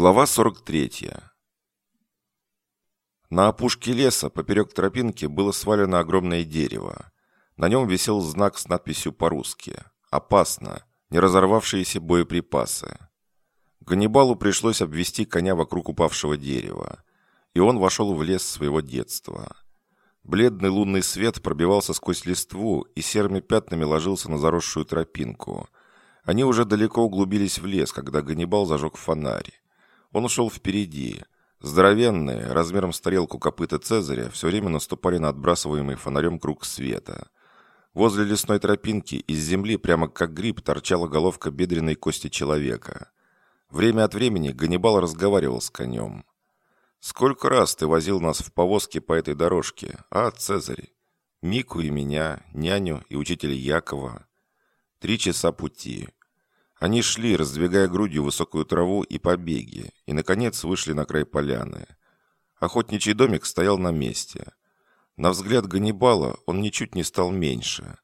Глава 43. На опушке леса поперек тропинки было свалено огромное дерево. На нем висел знак с надписью по-русски «Опасно! Не разорвавшиеся боеприпасы». Ганнибалу пришлось обвести коня вокруг упавшего дерева, и он вошел в лес своего детства. Бледный лунный свет пробивался сквозь листву и серыми пятнами ложился на заросшую тропинку. Они уже далеко углубились в лес, когда Ганнибал зажег фонарь. Он ушел впереди. Здоровенные, размером с тарелку копыта Цезаря, все время наступали на отбрасываемый фонарем круг света. Возле лесной тропинки из земли, прямо как гриб, торчала головка бедренной кости человека. Время от времени Ганнибал разговаривал с конем. «Сколько раз ты возил нас в повозке по этой дорожке, а, Цезарь? Мику и меня, няню и учителя Якова. Три часа пути. Они шли, раздвигая грудью высокую траву и побеги, и, наконец, вышли на край поляны. Охотничий домик стоял на месте. На взгляд Ганнибала он ничуть не стал меньше.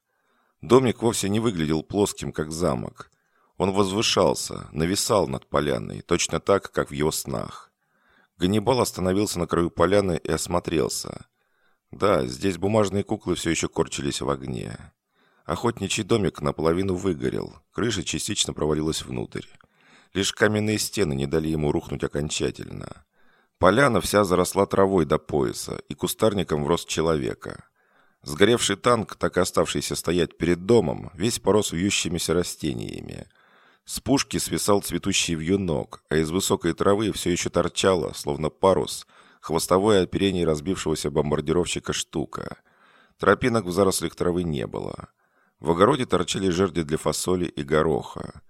Домик вовсе не выглядел плоским, как замок. Он возвышался, нависал над поляной, точно так, как в его снах. Ганнибал остановился на краю поляны и осмотрелся. Да, здесь бумажные куклы все еще корчились в огне. Охотничий домик наполовину выгорел, крыша частично провалилась внутрь. Лишь каменные стены не дали ему рухнуть окончательно. Поляна вся заросла травой до пояса и кустарником в рост человека. Сгоревший танк, так и оставшийся стоять перед домом, весь порос вьющимися растениями. С пушки свисал цветущий вьюнок, а из высокой травы все еще торчало, словно парус, хвостовое оперение разбившегося бомбардировщика штука. Тропинок в зарослях травы не было. В огороде торчали жерди для фасоли и гороха.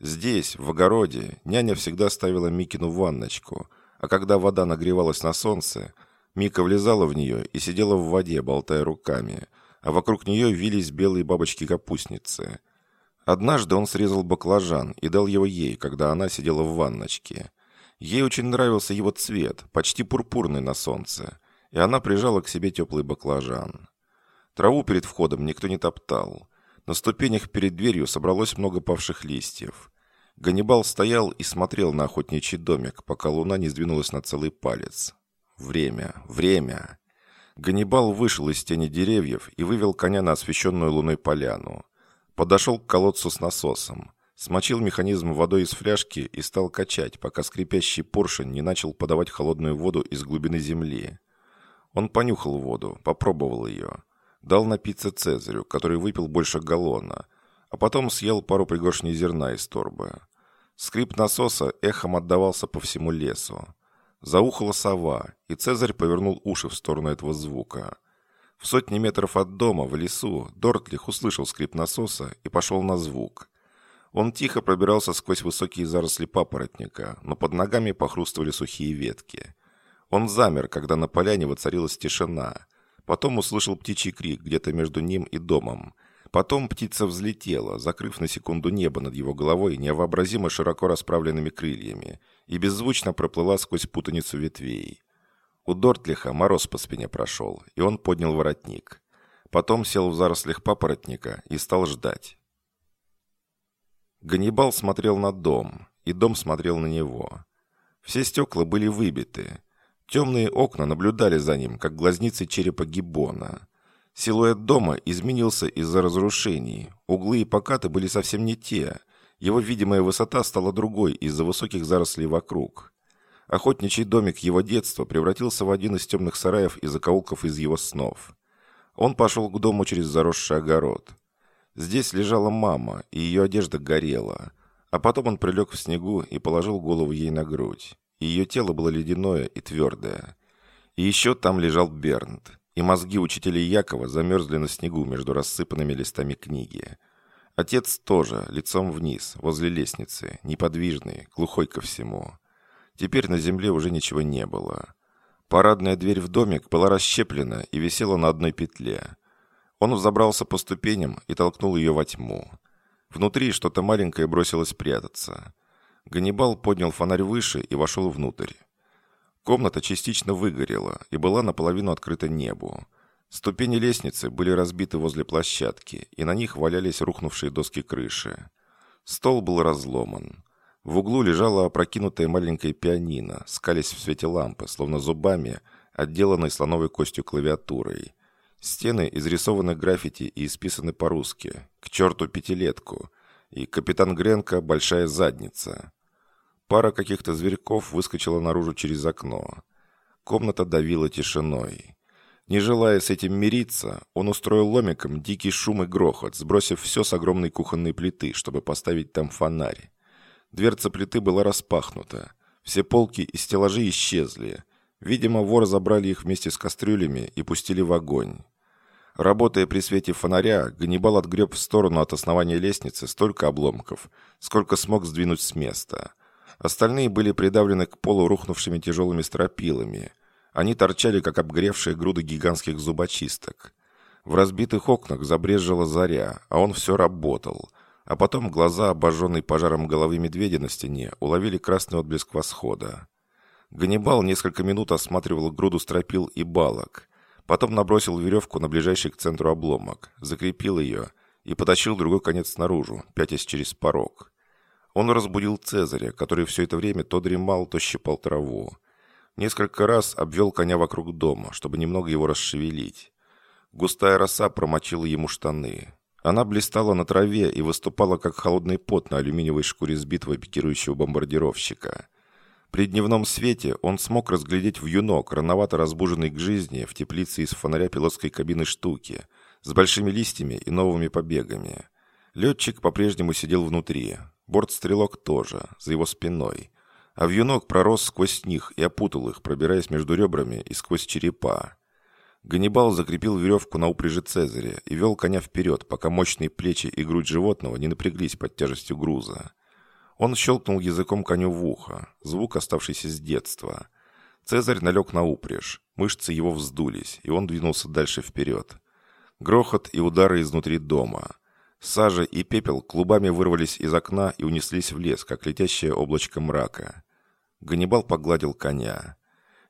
Здесь, в огороде, няня всегда ставила Микину ванночку, а когда вода нагревалась на солнце, Мика влезала в нее и сидела в воде, болтая руками, а вокруг нее вились белые бабочки-капустницы. Однажды он срезал баклажан и дал его ей, когда она сидела в ванночке. Ей очень нравился его цвет, почти пурпурный на солнце, и она прижала к себе теплый баклажан. Траву перед входом никто не топтал. На ступенях перед дверью собралось много павших листьев. Ганнибал стоял и смотрел на охотничий домик, пока луна не сдвинулась на целый палец. Время, время. Ганнибал вышел из тени деревьев и вывел коня на освещенную луной поляну. Подошел к колодцу с насосом. Смочил механизм водой из фляжки и стал качать, пока скрипящий поршень не начал подавать холодную воду из глубины земли. Он понюхал воду, попробовал ее. Дал напиться Цезарю, который выпил больше галлона, а потом съел пару пригоршней зерна из торбы. Скрип насоса эхом отдавался по всему лесу. Заухала сова, и Цезарь повернул уши в сторону этого звука. В сотни метров от дома, в лесу, Дортлих услышал скрип насоса и пошел на звук. Он тихо пробирался сквозь высокие заросли папоротника, но под ногами похрустывали сухие ветки. Он замер, когда на поляне воцарилась тишина, Потом услышал птичий крик где-то между ним и домом. Потом птица взлетела, закрыв на секунду небо над его головой невообразимо широко расправленными крыльями, и беззвучно проплыла сквозь путаницу ветвей. У Дортлиха мороз по спине прошел, и он поднял воротник. Потом сел в зарослях папоротника и стал ждать. Ганнибал смотрел на дом, и дом смотрел на него. Все стекла были выбиты, Темные окна наблюдали за ним, как глазницы черепа гиббона. Силуэт дома изменился из-за разрушений. Углы и покаты были совсем не те. Его видимая высота стала другой из-за высоких зарослей вокруг. Охотничий домик его детства превратился в один из темных сараев и закоулков из его снов. Он пошел к дому через заросший огород. Здесь лежала мама, и ее одежда горела. А потом он прилег в снегу и положил голову ей на грудь ее тело было ледяное и твердое. И еще там лежал Бернт, и мозги учителя Якова замерзли на снегу между рассыпанными листами книги. Отец тоже, лицом вниз, возле лестницы, неподвижный, глухой ко всему. Теперь на земле уже ничего не было. Парадная дверь в домик была расщеплена и висела на одной петле. Он взобрался по ступеням и толкнул ее во тьму. Внутри что-то маленькое бросилось прятаться. Ганнибал поднял фонарь выше и вошел внутрь. Комната частично выгорела и была наполовину открыта небу. Ступени лестницы были разбиты возле площадки, и на них валялись рухнувшие доски крыши. Стол был разломан. В углу лежала опрокинутая маленькая пианино, скались в свете лампы, словно зубами, отделанной слоновой костью клавиатурой. Стены изрисованы граффити и исписаны по-русски. К черту пятилетку. И капитан Гренко «Большая задница». Пара каких-то зверьков выскочила наружу через окно. Комната давила тишиной. Не желая с этим мириться, он устроил ломиком дикий шум и грохот, сбросив все с огромной кухонной плиты, чтобы поставить там фонарь. Дверца плиты была распахнута. Все полки и стеллажи исчезли. Видимо, воры забрали их вместе с кастрюлями и пустили в огонь. Работая при свете фонаря, Ганнибал отгреб в сторону от основания лестницы столько обломков, сколько смог сдвинуть с места. Остальные были придавлены к полу рухнувшими тяжелыми стропилами – они торчали, как обгревшие груды гигантских зубочисток. В разбитых окнах забрезжила заря, а он все работал. А потом глаза, обожженные пожаром головы медведя на стене, уловили красный отблеск восхода. Ганнибал несколько минут осматривал груду стропил и балок. Потом набросил веревку на ближайший к центру обломок, закрепил ее и потащил другой конец наружу, пятясь через порог. Он разбудил Цезаря, который все это время то дремал, то щипал траву. Несколько раз обвел коня вокруг дома, чтобы немного его расшевелить. Густая роса промочила ему штаны. Она блистала на траве и выступала, как холодный пот на алюминиевой шкуре сбитого пикирующего бомбардировщика. При дневном свете он смог разглядеть вьюнок, рановато разбуженный к жизни в теплице из фонаря пилотской кабины штуки, с большими листьями и новыми побегами. Летчик по-прежнему сидел внутри. Бортстрелок тоже, за его спиной а вьюнок пророс сквозь них и опутал их, пробираясь между ребрами и сквозь черепа. Ганнибал закрепил веревку на упряжи Цезаря и вел коня вперед, пока мощные плечи и грудь животного не напряглись под тяжестью груза. Он щелкнул языком коню в ухо, звук, оставшийся с детства. Цезарь налег на упряжь, мышцы его вздулись, и он двинулся дальше вперед. Грохот и удары изнутри дома. Сажа и пепел клубами вырвались из окна и унеслись в лес, как летящее облачко мрака. Ганнибал погладил коня.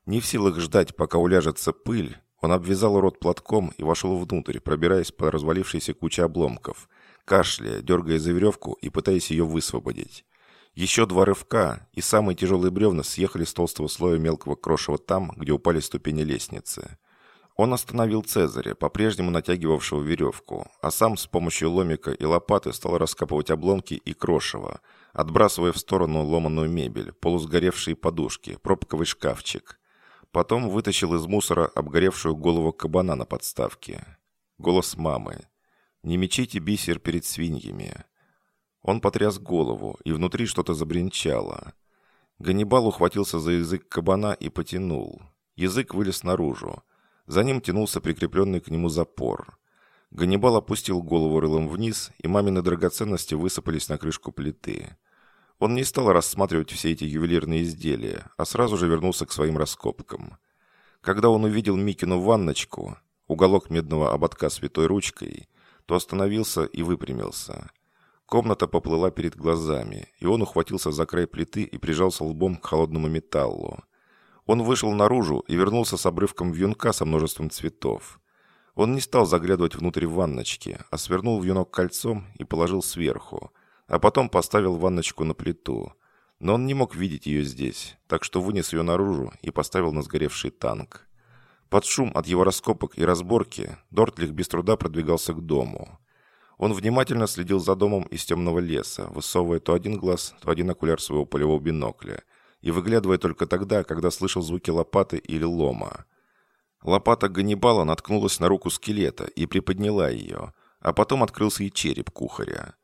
Не в силах ждать, пока уляжется пыль, он обвязал рот платком и вошел внутрь, пробираясь по развалившейся куче обломков, кашляя, дергая за веревку и пытаясь ее высвободить. Еще два рывка, и самые тяжелые бревна съехали с толстого слоя мелкого крошева там, где упали ступени лестницы. Он остановил Цезаря, по-прежнему натягивавшего веревку, а сам с помощью ломика и лопаты стал раскапывать обломки и крошево, отбрасывая в сторону ломаную мебель, полусгоревшие подушки, пробковый шкафчик. Потом вытащил из мусора обгоревшую голову кабана на подставке. Голос мамы. «Не мечите бисер перед свиньями». Он потряс голову, и внутри что-то забринчало. Ганнибал ухватился за язык кабана и потянул. Язык вылез наружу. За ним тянулся прикрепленный к нему запор. Ганнибал опустил голову рылом вниз, и мамины драгоценности высыпались на крышку плиты. Он не стал рассматривать все эти ювелирные изделия, а сразу же вернулся к своим раскопкам. Когда он увидел Микину ванночку, уголок медного ободка святой ручкой, то остановился и выпрямился. Комната поплыла перед глазами, и он ухватился за край плиты и прижался лбом к холодному металлу. Он вышел наружу и вернулся с обрывком вьюнка со множеством цветов. Он не стал заглядывать внутрь ванночки, а свернул вьюнок кольцом и положил сверху, а потом поставил ванночку на плиту. Но он не мог видеть ее здесь, так что вынес ее наружу и поставил на сгоревший танк. Под шум от его раскопок и разборки Дортлих без труда продвигался к дому. Он внимательно следил за домом из темного леса, высовывая то один глаз, то один окуляр своего полевого бинокля – и выглядывая только тогда, когда слышал звуки лопаты или лома. Лопата Ганнибала наткнулась на руку скелета и приподняла ее, а потом открылся и череп кухаря.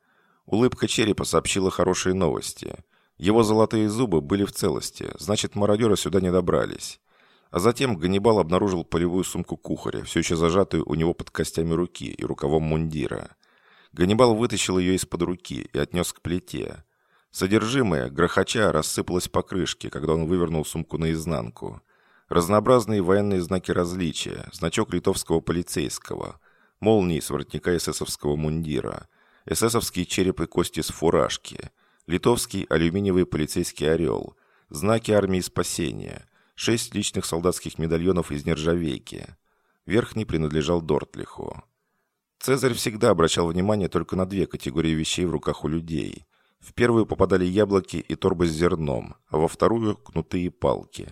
Улыбка черепа сообщила хорошие новости. Его золотые зубы были в целости, значит, мародеры сюда не добрались. А затем Ганнибал обнаружил полевую сумку кухаря, все еще зажатую у него под костями руки и рукавом мундира. Ганнибал вытащил ее из-под руки и отнес к плите. Содержимое, грохоча, рассыпалось по крышке, когда он вывернул сумку наизнанку. Разнообразные военные знаки различия, значок литовского полицейского, молнии с воротника эсэсовского мундира, эсэсовские череп и кости с фуражки, литовский алюминиевый полицейский орел, знаки армии спасения, шесть личных солдатских медальонов из нержавейки. Верхний принадлежал Дортлиху. Цезарь всегда обращал внимание только на две категории вещей в руках у людей – В первую попадали яблоки и торбы с зерном, а во вторую – кнутые палки.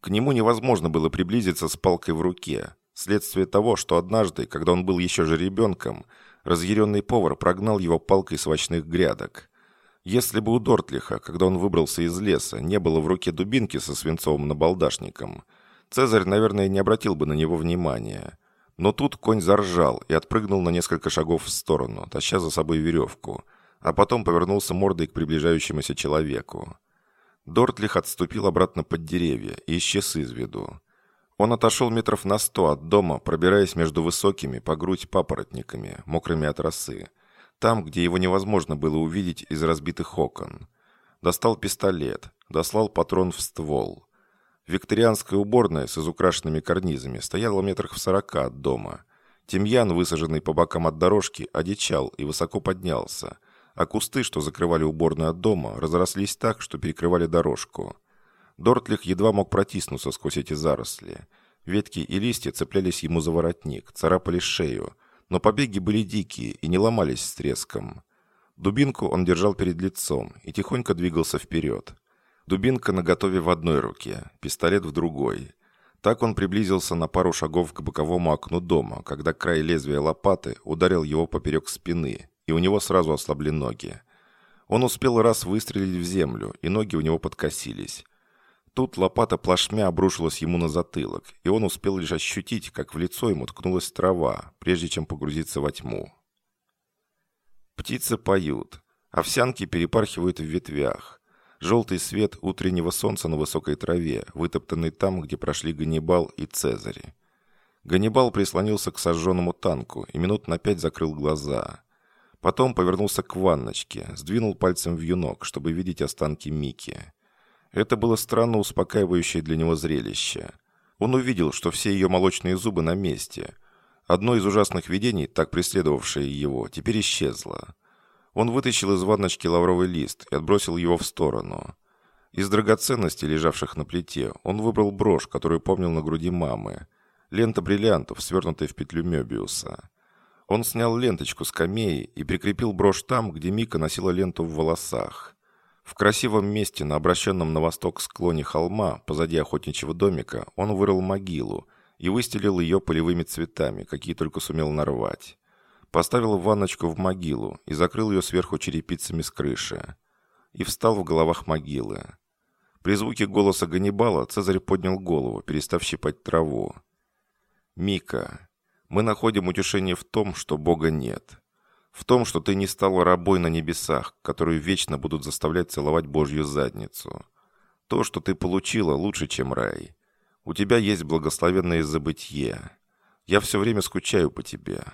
К нему невозможно было приблизиться с палкой в руке, следствие того, что однажды, когда он был еще же ребенком, разъяренный повар прогнал его палкой с овощных грядок. Если бы у Дортлиха, когда он выбрался из леса, не было в руке дубинки со свинцовым набалдашником, Цезарь, наверное, не обратил бы на него внимания. Но тут конь заржал и отпрыгнул на несколько шагов в сторону, таща за собой веревку – а потом повернулся мордой к приближающемуся человеку. Дортлих отступил обратно под деревья и исчез из виду. Он отошел метров на сто от дома, пробираясь между высокими по грудь папоротниками, мокрыми от росы, там, где его невозможно было увидеть из разбитых окон. Достал пистолет, дослал патрон в ствол. Викторианская уборная с изукрашенными карнизами стояла метрах в сорока от дома. Тимьян, высаженный по бокам от дорожки, одичал и высоко поднялся, а кусты, что закрывали уборную от дома, разрослись так, что перекрывали дорожку. Дортлих едва мог протиснуться сквозь эти заросли. Ветки и листья цеплялись ему за воротник, царапали шею, но побеги были дикие и не ломались с треском. Дубинку он держал перед лицом и тихонько двигался вперед. Дубинка наготове в одной руке, пистолет в другой. Так он приблизился на пару шагов к боковому окну дома, когда край лезвия лопаты ударил его поперек спины, и у него сразу ослабли ноги. Он успел раз выстрелить в землю, и ноги у него подкосились. Тут лопата плашмя обрушилась ему на затылок, и он успел лишь ощутить, как в лицо ему ткнулась трава, прежде чем погрузиться во тьму. Птицы поют, овсянки перепархивают в ветвях. Желтый свет утреннего солнца на высокой траве, вытоптанный там, где прошли Ганнибал и Цезарь. Ганнибал прислонился к сожженному танку и минут на пять закрыл глаза. Потом повернулся к ванночке, сдвинул пальцем в юнок, чтобы видеть останки Мики. Это было странно успокаивающее для него зрелище. Он увидел, что все ее молочные зубы на месте. Одно из ужасных видений, так преследовавшее его, теперь исчезло. Он вытащил из ванночки лавровый лист и отбросил его в сторону. Из драгоценностей, лежавших на плите, он выбрал брошь, которую помнил на груди мамы. Лента бриллиантов, свернутая в петлю Мёбиуса. Он снял ленточку с камеи и прикрепил брошь там, где Мика носила ленту в волосах. В красивом месте на обращенном на восток склоне холма, позади охотничьего домика, он вырыл могилу и выстелил ее полевыми цветами, какие только сумел нарвать. Поставил ванночку в могилу и закрыл ее сверху черепицами с крыши. И встал в головах могилы. При звуке голоса Ганнибала Цезарь поднял голову, перестав щипать траву. «Мика, мы находим утешение в том, что Бога нет. В том, что ты не стала рабой на небесах, которую вечно будут заставлять целовать Божью задницу. То, что ты получила, лучше, чем рай. У тебя есть благословенное забытье. Я все время скучаю по тебе».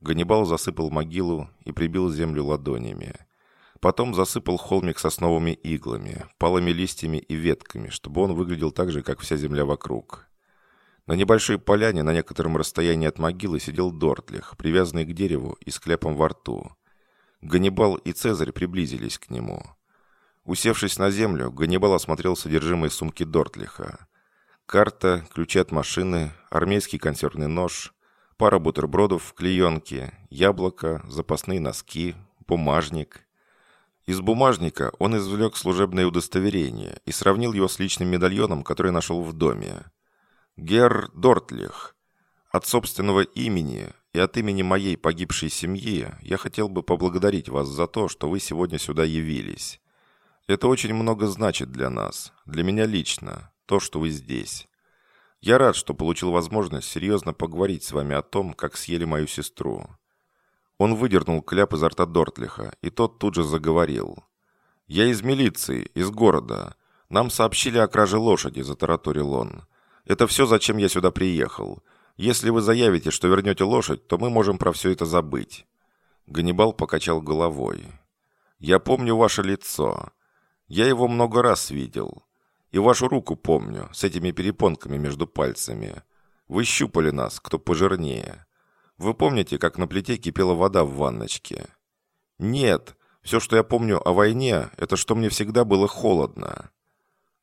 Ганнибал засыпал могилу и прибил землю ладонями. Потом засыпал холмик сосновыми иглами, палыми листьями и ветками, чтобы он выглядел так же, как вся земля вокруг. На небольшой поляне на некотором расстоянии от могилы сидел Дортлих, привязанный к дереву и с кляпом во рту. Ганнибал и Цезарь приблизились к нему. Усевшись на землю, Ганнибал осмотрел содержимое сумки Дортлиха. Карта, ключи от машины, армейский консервный нож, пара бутербродов в клеенке, яблоко, запасные носки, бумажник. Из бумажника он извлек служебное удостоверение и сравнил его с личным медальоном, который нашел в доме. Гер Дортлих, от собственного имени и от имени моей погибшей семьи я хотел бы поблагодарить вас за то, что вы сегодня сюда явились. Это очень много значит для нас, для меня лично, то, что вы здесь. Я рад, что получил возможность серьезно поговорить с вами о том, как съели мою сестру». Он выдернул кляп изо рта Дортлиха, и тот тут же заговорил. «Я из милиции, из города. Нам сообщили о краже лошади», — затараторил он. Это все, зачем я сюда приехал. Если вы заявите, что вернете лошадь, то мы можем про все это забыть». Ганнибал покачал головой. «Я помню ваше лицо. Я его много раз видел. И вашу руку помню, с этими перепонками между пальцами. Вы щупали нас, кто пожирнее. Вы помните, как на плите кипела вода в ванночке? Нет, все, что я помню о войне, это что мне всегда было холодно.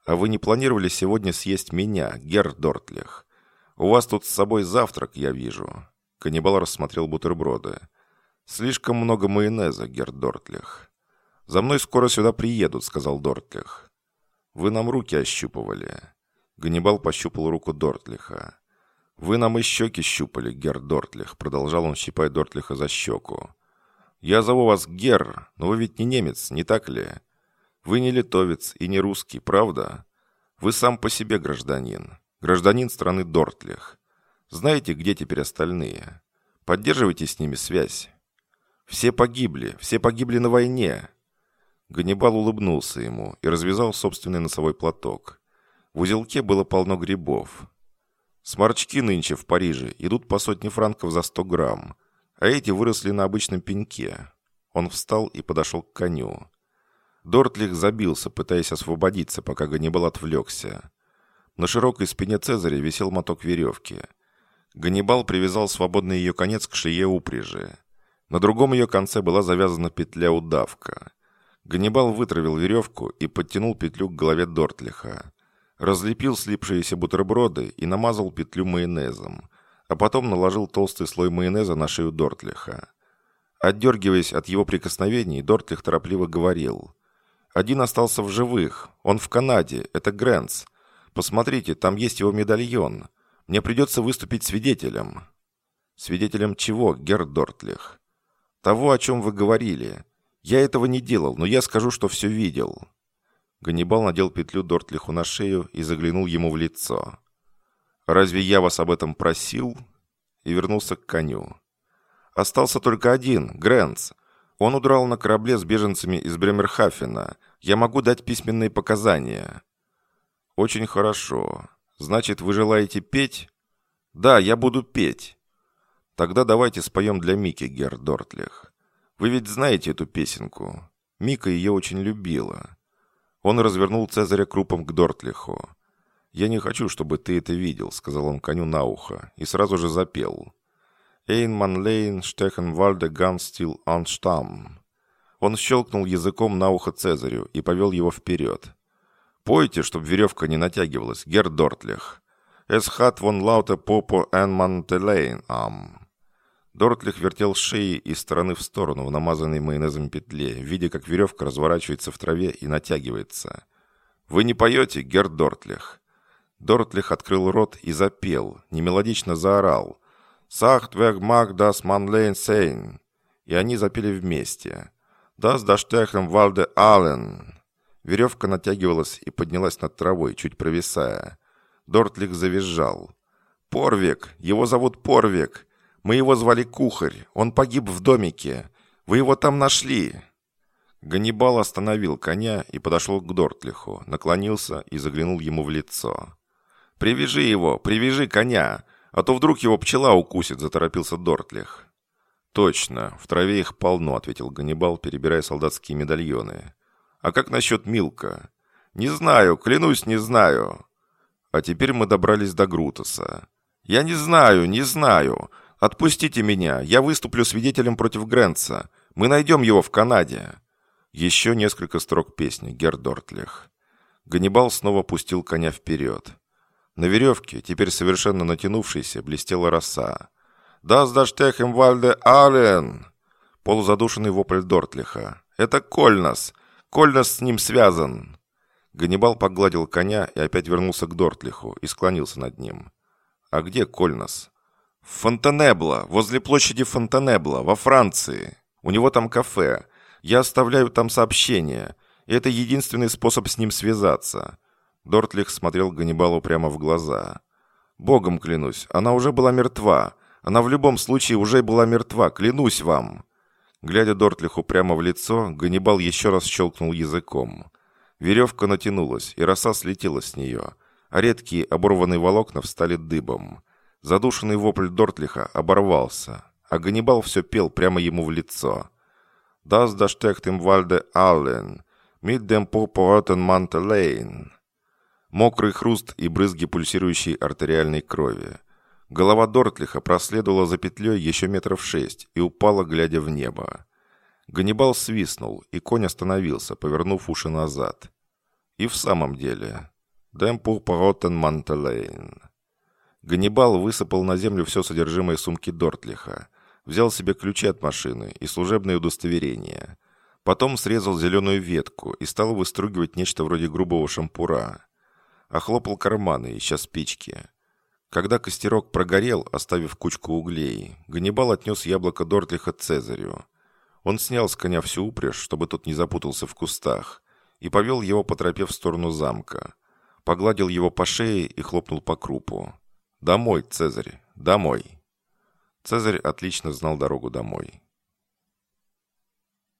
«А вы не планировали сегодня съесть меня, Герр Дортлих? У вас тут с собой завтрак, я вижу». Каннибал рассмотрел бутерброды. «Слишком много майонеза, Герр Дортлих». «За мной скоро сюда приедут», — сказал Дортлих. «Вы нам руки ощупывали». Ганнибал пощупал руку Дортлиха. «Вы нам и щеки щупали, Гер Дортлих», — продолжал он щипать Дортлиха за щеку. «Я зову вас Гер, но вы ведь не немец, не так ли? Вы не литовец и не русский, правда? Вы сам по себе гражданин, гражданин страны Дортлих. Знаете, где теперь остальные? Поддерживайте с ними связь. Все погибли, все погибли на войне». Ганнибал улыбнулся ему и развязал собственный носовой платок. В узелке было полно грибов. Сморчки нынче в Париже идут по сотне франков за сто грамм, а эти выросли на обычном пеньке. Он встал и подошел к коню. Дортлих забился, пытаясь освободиться, пока Ганнибал отвлекся. На широкой спине Цезаря висел моток веревки. Ганнибал привязал свободный ее конец к шее упряжи. На другом ее конце была завязана петля-удавка. Ганнибал вытравил веревку и подтянул петлю к голове Дортлиха разлепил слипшиеся бутерброды и намазал петлю майонезом, а потом наложил толстый слой майонеза на шею Дортлиха. Отдергиваясь от его прикосновений, Дортлих торопливо говорил. «Один остался в живых. Он в Канаде. Это Грэнс. Посмотрите, там есть его медальон. Мне придется выступить свидетелем». «Свидетелем чего, Герр Дортлих?» «Того, о чем вы говорили. Я этого не делал, но я скажу, что все видел». Ганнибал надел петлю Дортлиху на шею и заглянул ему в лицо. «Разве я вас об этом просил?» И вернулся к коню. «Остался только один, Грэнс. Он удрал на корабле с беженцами из Бремерхафена. Я могу дать письменные показания». «Очень хорошо. Значит, вы желаете петь?» «Да, я буду петь». «Тогда давайте споем для Мики, Герр Дортлих. Вы ведь знаете эту песенку. Мика ее очень любила. Он развернул Цезаря крупом к Дортлиху. «Я не хочу, чтобы ты это видел», — сказал он коню на ухо, и сразу же запел. «Эйн ман лейн штехен вальде ганстил анштам». Он щелкнул языком на ухо Цезарю и повел его вперед. «Пойте, чтобы веревка не натягивалась, гер Дортлих. «Es hat von lauter Popo en Mantelein am». Дортлих вертел шеи из стороны в сторону в намазанной майонезом петле, видя, как веревка разворачивается в траве и натягивается. «Вы не поете, Гер Дортлих?» Дортлих открыл рот и запел, немелодично заорал. «Сахт вег маг дас манлейн сейн!» И они запели вместе. «Дас даштехем вальде ален!» Веревка натягивалась и поднялась над травой, чуть провисая. Дортлих завизжал. «Порвик! Его зовут Порвик! Мы его звали Кухарь. Он погиб в домике. Вы его там нашли». Ганнибал остановил коня и подошел к Дортлиху, наклонился и заглянул ему в лицо. «Привяжи его, привяжи коня, а то вдруг его пчела укусит», — заторопился Дортлих. «Точно, в траве их полно», — ответил Ганнибал, перебирая солдатские медальоны. «А как насчет Милка?» «Не знаю, клянусь, не знаю». А теперь мы добрались до Грутоса. «Я не знаю, не знаю. «Отпустите меня! Я выступлю свидетелем против Грэнса! Мы найдем его в Канаде!» Еще несколько строк песни Гердортлих. Ганнибал снова пустил коня вперед. На веревке, теперь совершенно натянувшейся, блестела роса. «Das daштех им вальде ален!» Полузадушенный вопль Дортлиха. «Это Кольнас! Кольнас с ним связан!» Ганнибал погладил коня и опять вернулся к Дортлиху и склонился над ним. «А где Кольнас?» Фонтанебло, возле площади Фонтанебло, во Франции. У него там кафе. Я оставляю там сообщение. И это единственный способ с ним связаться». Дортлих смотрел Ганнибалу прямо в глаза. «Богом клянусь, она уже была мертва. Она в любом случае уже была мертва, клянусь вам». Глядя Дортлиху прямо в лицо, Ганнибал еще раз щелкнул языком. Веревка натянулась, и роса слетела с нее, а редкие оборванные волокна встали дыбом. Задушенный вопль Дортлиха оборвался, а Ганнибал все пел прямо ему в лицо. «Das da steckt im Walde allen, mit dem Popoten Mantelein». Мокрый хруст и брызги пульсирующей артериальной крови. Голова Дортлиха проследовала за петлей еще метров шесть и упала, глядя в небо. Ганнибал свистнул, и конь остановился, повернув уши назад. И в самом деле... «Dem Purporoten Mantelein». Ганнибал высыпал на землю все содержимое сумки Дортлиха. Взял себе ключи от машины и служебное удостоверение. Потом срезал зеленую ветку и стал выстругивать нечто вроде грубого шампура. Охлопал карманы, ища спички. Когда костерок прогорел, оставив кучку углей, Ганнибал отнес яблоко Дортлиха Цезарю. Он снял с коня всю упряжь, чтобы тот не запутался в кустах, и повел его по тропе в сторону замка. Погладил его по шее и хлопнул по крупу. «Домой, Цезарь, домой!» Цезарь отлично знал дорогу домой.